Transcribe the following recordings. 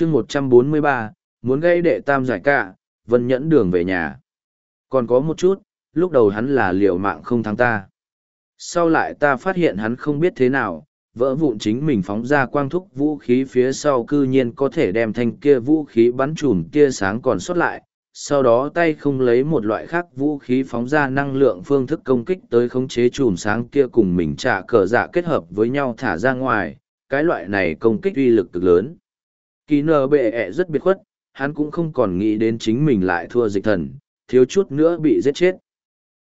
chương một trăm bốn mươi ba muốn gây đệ tam giải cả, vân nhẫn đường về nhà. Còn có một chút, lúc đầu hắn là liều mạng không thắng ta. Sau lại ta phát hiện hắn không biết thế nào, vỡ vụn chính mình phóng ra quang thúc vũ khí phía sau cư nhiên có thể đem thanh kia vũ khí bắn chùm tia sáng còn xuất lại, sau đó tay không lấy một loại khác vũ khí phóng ra năng lượng phương thức công kích tới khống chế chùm sáng kia cùng mình trả cờ dạ kết hợp với nhau thả ra ngoài, cái loại này công kích uy lực cực lớn. Kỳ nờ bệ ẹ rất biệt khuất, hắn cũng không còn nghĩ đến chính mình lại thua dịch thần, thiếu chút nữa bị giết chết.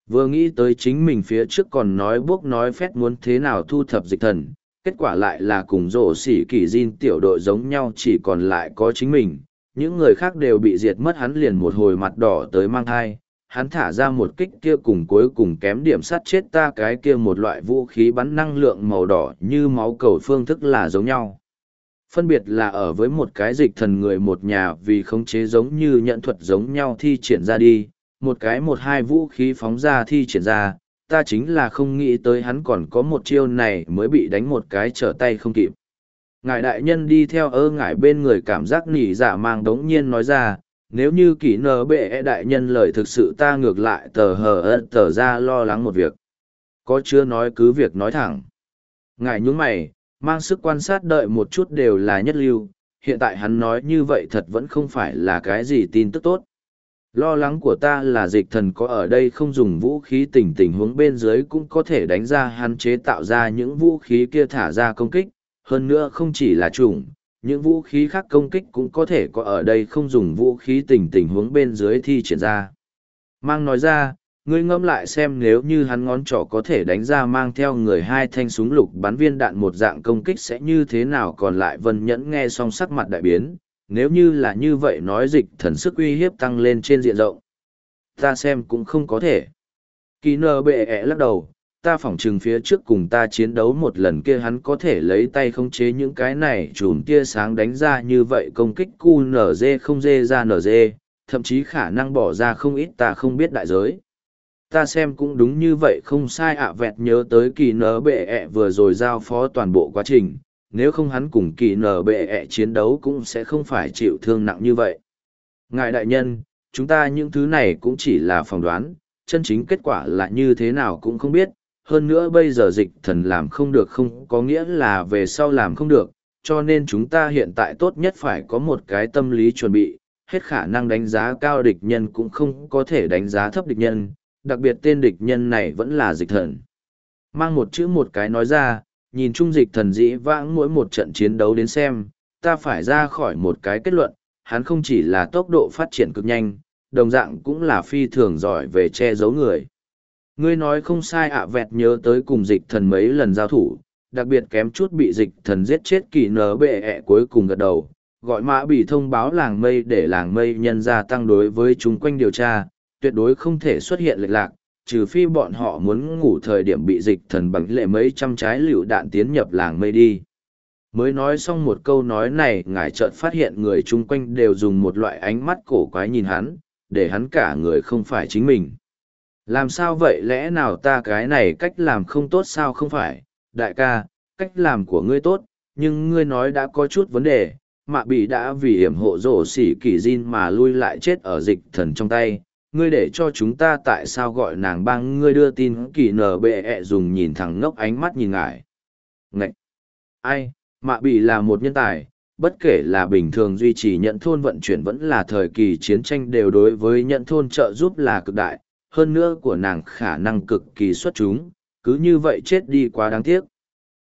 Vừa nghĩ tới chính mình phía trước còn nói bốc nói phét muốn thế nào thu thập dịch thần, kết quả lại là cùng rổ xỉ kỳ diên tiểu đội giống nhau chỉ còn lại có chính mình, những người khác đều bị diệt mất hắn liền một hồi mặt đỏ tới mang thai, hắn thả ra một kích kia cùng cuối cùng kém điểm sát chết ta cái kia một loại vũ khí bắn năng lượng màu đỏ như máu cầu phương thức là giống nhau. Phân biệt là ở với một cái dịch thần người một nhà vì khống chế giống như nhận thuật giống nhau thi triển ra đi, một cái một hai vũ khí phóng ra thi triển ra, ta chính là không nghĩ tới hắn còn có một chiêu này mới bị đánh một cái trở tay không kịp. Ngài đại nhân đi theo ơ ngài bên người cảm giác nỉ dạ mang đống nhiên nói ra, nếu như kỷ nờ bệ e đại nhân lời thực sự ta ngược lại tờ hờ ân tờ ra lo lắng một việc. Có chưa nói cứ việc nói thẳng. Ngài nhúng mày, mang sức quan sát đợi một chút đều là nhất lưu, hiện tại hắn nói như vậy thật vẫn không phải là cái gì tin tức tốt. Lo lắng của ta là dịch thần có ở đây không dùng vũ khí tình tình huống bên dưới cũng có thể đánh ra hắn chế tạo ra những vũ khí kia thả ra công kích, hơn nữa không chỉ là chủng, những vũ khí khác công kích cũng có thể có ở đây không dùng vũ khí tình tình huống bên dưới thi triển ra. Mang nói ra, ngươi ngẫm lại xem nếu như hắn ngón trỏ có thể đánh ra mang theo người hai thanh súng lục bắn viên đạn một dạng công kích sẽ như thế nào còn lại vân nhẫn nghe xong sắc mặt đại biến, nếu như là như vậy nói dịch thần sức uy hiếp tăng lên trên diện rộng. Ta xem cũng không có thể. Kỳ nơ bệ ẹ lắc đầu, ta phỏng chừng phía trước cùng ta chiến đấu một lần kia hắn có thể lấy tay khống chế những cái này chùm tia sáng đánh ra như vậy công kích qnz không dê ra nz thậm chí khả năng bỏ ra không ít ta không biết đại giới. Ta xem cũng đúng như vậy không sai ạ vẹt nhớ tới kỳ nở bệ ẹ vừa rồi giao phó toàn bộ quá trình, nếu không hắn cùng kỳ nở bệ ẹ chiến đấu cũng sẽ không phải chịu thương nặng như vậy. Ngài đại nhân, chúng ta những thứ này cũng chỉ là phỏng đoán, chân chính kết quả là như thế nào cũng không biết, hơn nữa bây giờ dịch thần làm không được không có nghĩa là về sau làm không được, cho nên chúng ta hiện tại tốt nhất phải có một cái tâm lý chuẩn bị, hết khả năng đánh giá cao địch nhân cũng không có thể đánh giá thấp địch nhân, đặc biệt tên địch nhân này vẫn là dịch thần. Mang một chữ một cái nói ra, nhìn chung dịch thần dĩ vãng mỗi một trận chiến đấu đến xem, ta phải ra khỏi một cái kết luận, hắn không chỉ là tốc độ phát triển cực nhanh, đồng dạng cũng là phi thường giỏi về che giấu người. Ngươi nói không sai ạ vẹt nhớ tới cùng dịch thần mấy lần giao thủ, đặc biệt kém chút bị dịch thần giết chết kỳ nở bệ ẹ cuối cùng gật đầu, gọi mã bị thông báo làng mây để làng mây nhân gia tăng đối với chúng quanh điều tra, tuyệt đối không thể xuất hiện lệch lạc, trừ phi bọn họ muốn ngủ thời điểm bị dịch thần bằng lệ mấy trăm trái lựu đạn tiến nhập làng mây đi. Mới nói xong một câu nói này, ngài chợt phát hiện người chung quanh đều dùng một loại ánh mắt cổ quái nhìn hắn, để hắn cả người không phải chính mình. Làm sao vậy? Lẽ nào ta cái này cách làm không tốt sao? Không phải, đại ca, cách làm của ngươi tốt, nhưng ngươi nói đã có chút vấn đề, mạ bị đã vì hiểm hộ rổ xỉ kỳ Jin mà lui lại chết ở dịch thần trong tay, ngươi để cho chúng ta tại sao gọi nàng băng ngươi đưa tin kỳ nở bệ ẹ dùng nhìn thẳng ngốc ánh mắt nhìn ngài. Ngậy! Ai, mạ bị là một nhân tài, bất kể là bình thường duy trì nhận thôn vận chuyển vẫn là thời kỳ chiến tranh đều đối với nhận thôn trợ giúp là cực đại, hơn nữa của nàng khả năng cực kỳ xuất chúng, cứ như vậy chết đi quá đáng tiếc.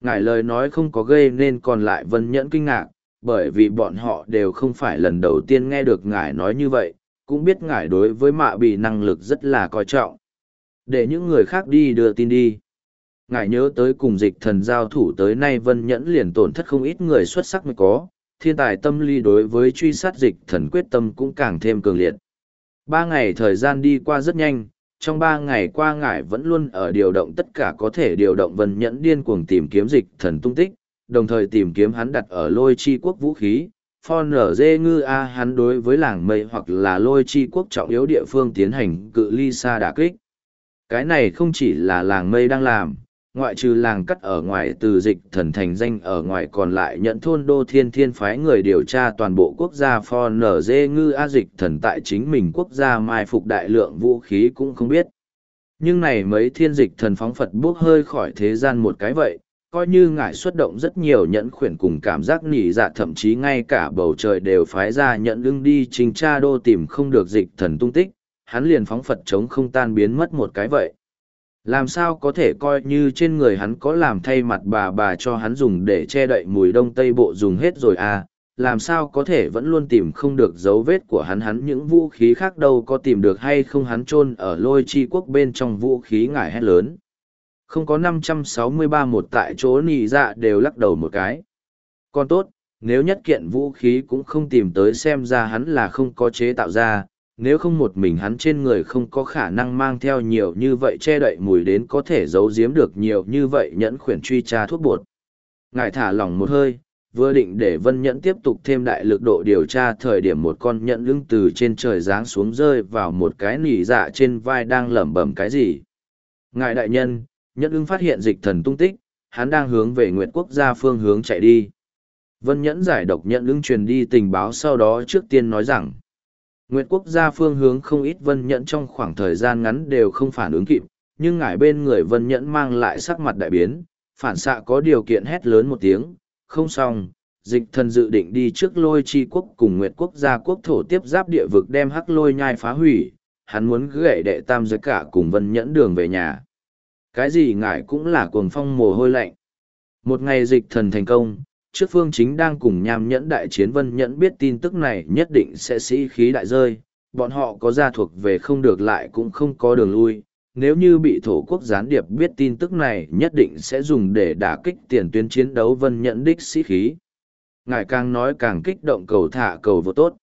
Ngài lời nói không có gây nên còn lại vân nhẫn kinh ngạc, bởi vì bọn họ đều không phải lần đầu tiên nghe được ngài nói như vậy, cũng biết ngài đối với mạ bị năng lực rất là coi trọng. Để những người khác đi đưa tin đi. Ngài nhớ tới cùng dịch thần giao thủ tới nay vân nhẫn liền tổn thất không ít người xuất sắc mới có, thiên tài tâm lý đối với truy sát dịch thần quyết tâm cũng càng thêm cường liệt. Ba ngày thời gian đi qua rất nhanh, trong ba ngày qua ngài vẫn luôn ở điều động tất cả có thể điều động vân nhẫn điên cuồng tìm kiếm dịch thần tung tích, đồng thời tìm kiếm hắn đặt ở lôi chi quốc vũ khí. Phon nở dê ngư A hắn đối với làng mây hoặc là lôi chi quốc trọng yếu địa phương tiến hành cự ly xa đả kích. Cái này không chỉ là làng mây đang làm, ngoại trừ làng cắt ở ngoài từ dịch thần thành danh ở ngoài còn lại nhận thôn đô thiên thiên phái người điều tra toàn bộ quốc gia pho nở dê ngư a dịch thần tại chính mình quốc gia mai phục đại lượng vũ khí cũng không biết. Nhưng này mấy thiên dịch thần phóng Phật buốc hơi khỏi thế gian một cái vậy, coi như ngài xuất động rất nhiều nhẫn khuyển cùng cảm giác nỉ dạ thậm chí ngay cả bầu trời đều phái ra nhận lưng đi trình tra đô tìm không được dịch thần tung tích, hắn liền phóng Phật chống không tan biến mất một cái vậy. Làm sao có thể coi như trên người hắn có làm thay mặt bà bà cho hắn dùng để che đậy mùi đông tây bộ dùng hết rồi à, làm sao có thể vẫn luôn tìm không được dấu vết của hắn hắn những vũ khí khác đâu có tìm được hay không hắn chôn ở lôi chi quốc bên trong vũ khí ngải hét lớn. Không có 563 một tại chỗ nì dạ đều lắc đầu một cái. Còn tốt, nếu nhất kiện vũ khí cũng không tìm tới xem ra hắn là không có chế tạo ra, nếu không một mình hắn trên người không có khả năng mang theo nhiều như vậy che đậy mùi đến có thể giấu giếm được nhiều như vậy nhẫn khuyển truy tra thuốc bột. Ngài thả lỏng một hơi, vừa định để vân nhẫn tiếp tục thêm đại lực độ điều tra thời điểm một con nhẫn lưng từ trên trời giáng xuống rơi vào một cái nỉ dạ trên vai đang lẩm bẩm cái gì. Ngài đại nhân, nhẫn ưng phát hiện dịch thần tung tích, hắn đang hướng về nguyệt quốc gia phương hướng chạy đi. Vân nhẫn giải độc nhẫn ưng truyền đi tình báo sau đó trước tiên nói rằng, Nguyệt quốc gia phương hướng không ít vân nhẫn trong khoảng thời gian ngắn đều không phản ứng kịp, nhưng ngải bên người vân nhẫn mang lại sắc mặt đại biến, phản xạ có điều kiện hét lớn một tiếng, không xong, dịch thần dự định đi trước lôi chi quốc cùng Nguyệt quốc gia quốc thổ tiếp giáp địa vực đem hắc lôi nhai phá hủy, hắn muốn gậy đệ tam giới cả cùng vân nhẫn đường về nhà. Cái gì ngại cũng là cuồng phong mồ hôi lạnh. Một ngày dịch thần thành công, trước phương chính đang cùng nham nhẫn đại chiến vân nhẫn biết tin tức này nhất định sẽ sĩ khí đại rơi, bọn họ có gia thuộc về không được lại cũng không có đường lui. Nếu như bị thổ quốc gián điệp biết tin tức này nhất định sẽ dùng để đả kích tiền tuyến chiến đấu vân nhẫn đích sĩ khí. Ngài càng nói càng kích động cầu thả cầu vô tốt.